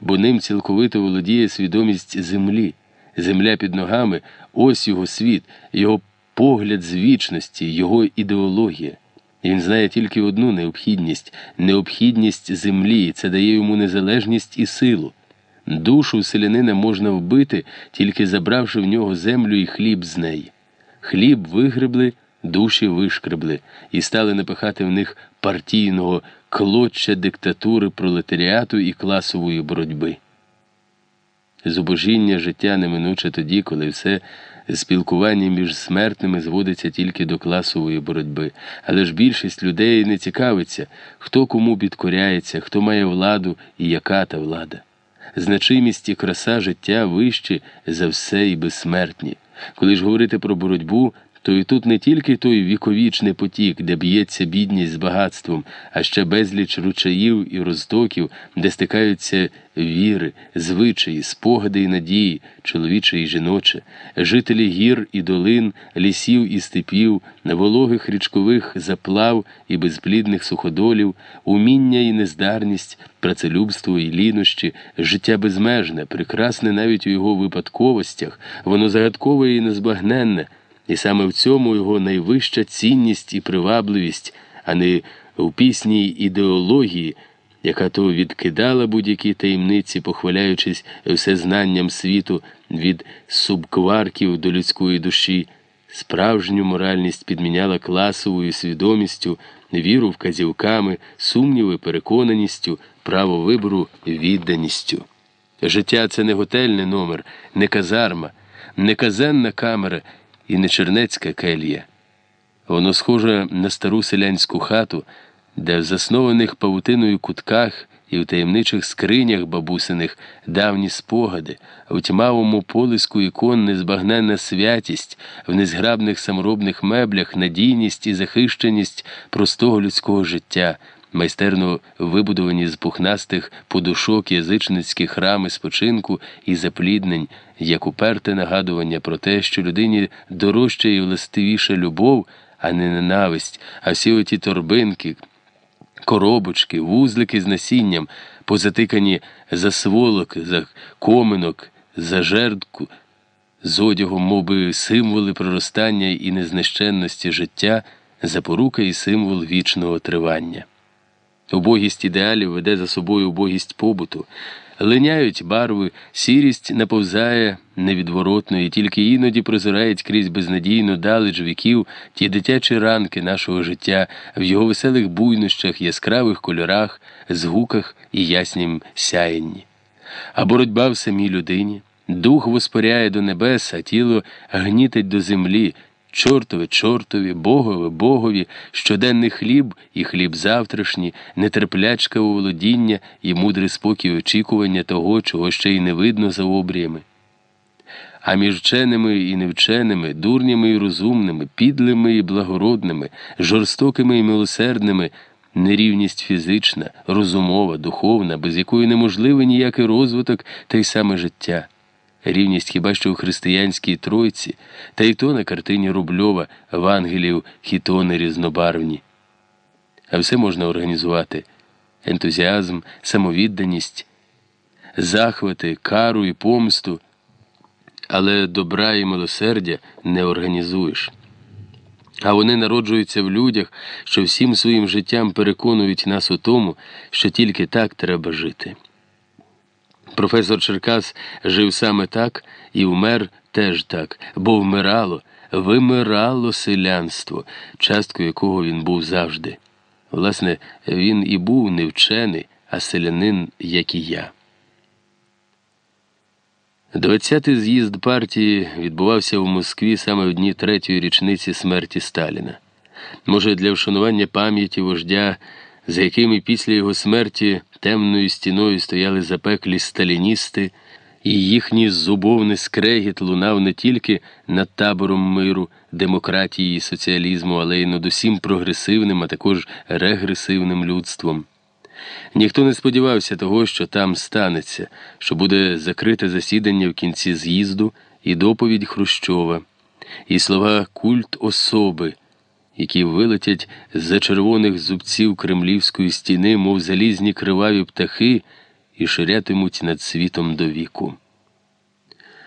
бо ним цілковито володіє свідомість землі. Земля під ногами ось його світ, його погляд з вічності, його ідеологія. Він знає тільки одну необхідність необхідність землі, це дає йому незалежність і силу. Душу селянина можна вбити, тільки забравши в нього землю і хліб з неї. Хліб вигребли, душі вишкребли, і стали напихати в них партійного клоччя диктатури пролетаріату і класової боротьби. Зубожіння життя неминуче тоді, коли все спілкування між смертними зводиться тільки до класової боротьби, але ж більшість людей не цікавиться, хто кому підкоряється, хто має владу і яка та влада. Значимість і краса життя вищі за все і безсмертні. Коли ж говорити про боротьбу, то і тут не тільки той віковічний потік, де б'ється бідність з багатством, а ще безліч ручаїв і розтоків, де стикаються віри, звичаї, спогади і надії, чоловіче і жіноче, жителі гір і долин, лісів і степів, вологих річкових заплав і безплідних суходолів, уміння і нездарність, працелюбство і лінощі, життя безмежне, прекрасне навіть у його випадковостях, воно загадкове і незбагненне. І саме в цьому його найвища цінність і привабливість, а не в пісній ідеології, яка то відкидала будь-які таємниці, похваляючись всезнанням світу від субкварків до людської душі, справжню моральність підміняла класовою свідомістю, віру вказівками, сумніви, переконаністю, право вибору, відданістю. Життя це не готельний номер, не казарма, не казенна камера і не чернецька келія. Воно схоже на стару селянську хату, де в заснованих павутиною кутках і в таємничих скринях бабусиних давні спогади, в тьмавому полиску ікон незбагненна святість, в незграбних саморобних меблях надійність і захищеність простого людського життя майстерно вибудовані з пухнастих подушок язичницькі храми спочинку і запліднень, як уперте нагадування про те, що людині дорожча і властивіша любов, а не ненависть, а всі оті торбинки, коробочки, вузлики з насінням, позатикані за сволок, за коминок, за жердку. З одягом, мов би, символи проростання і незнищенності життя, запорука і символ вічного тривання. Убогість ідеалів веде за собою убогість побуту, линяють барви, сірість наповзає невідворотно і тільки іноді прозирають крізь безнадійну далеч віків ті дитячі ранки нашого життя в його веселих буйнощах, яскравих кольорах, звуках і яснім сяєнні. А боротьба в самій людині, дух воспоряє до небес, а тіло гнітить до землі. Чортове, чортові, богове, богові, щоденний хліб і хліб завтрашній, нетерплячка у володіння і мудрий спокій очікування того, чого ще й не видно за обріями. А між вченими і невченими, дурнями і розумними, підлими і благородними, жорстокими і милосердними, нерівність фізична, розумова, духовна, без якої неможливий ніякий розвиток та й саме життя. Рівність хіба що у християнській тройці, та й то на картині Рубльова в ангелів хітони різнобарвні. А все можна організувати ентузіазм, самовідданість, захвати, кару і помсту, але добра і милосердя не організуєш. А вони народжуються в людях, що всім своїм життям переконують нас у тому, що тільки так треба жити. Професор Черкас жив саме так і вмер теж так, бо вмирало, вимирало селянство, часткою якого він був завжди. Власне, він і був не вчений, а селянин, як і я. Двадцятий з'їзд партії відбувався в Москві саме в дні третьої річниці смерті Сталіна. Може, для вшанування пам'яті вождя за якими після його смерті темною стіною стояли запеклі сталіністи, і їхній зубовний скрегіт лунав не тільки над табором миру, демократії і соціалізму, але й над усім прогресивним, а також регресивним людством. Ніхто не сподівався того, що там станеться, що буде закрите засідання в кінці з'їзду і доповідь Хрущова, і слова культ особи які вилетять з за червоних зубців кремлівської стіни, мов залізні криваві птахи, і ширятимуть над світом до віку.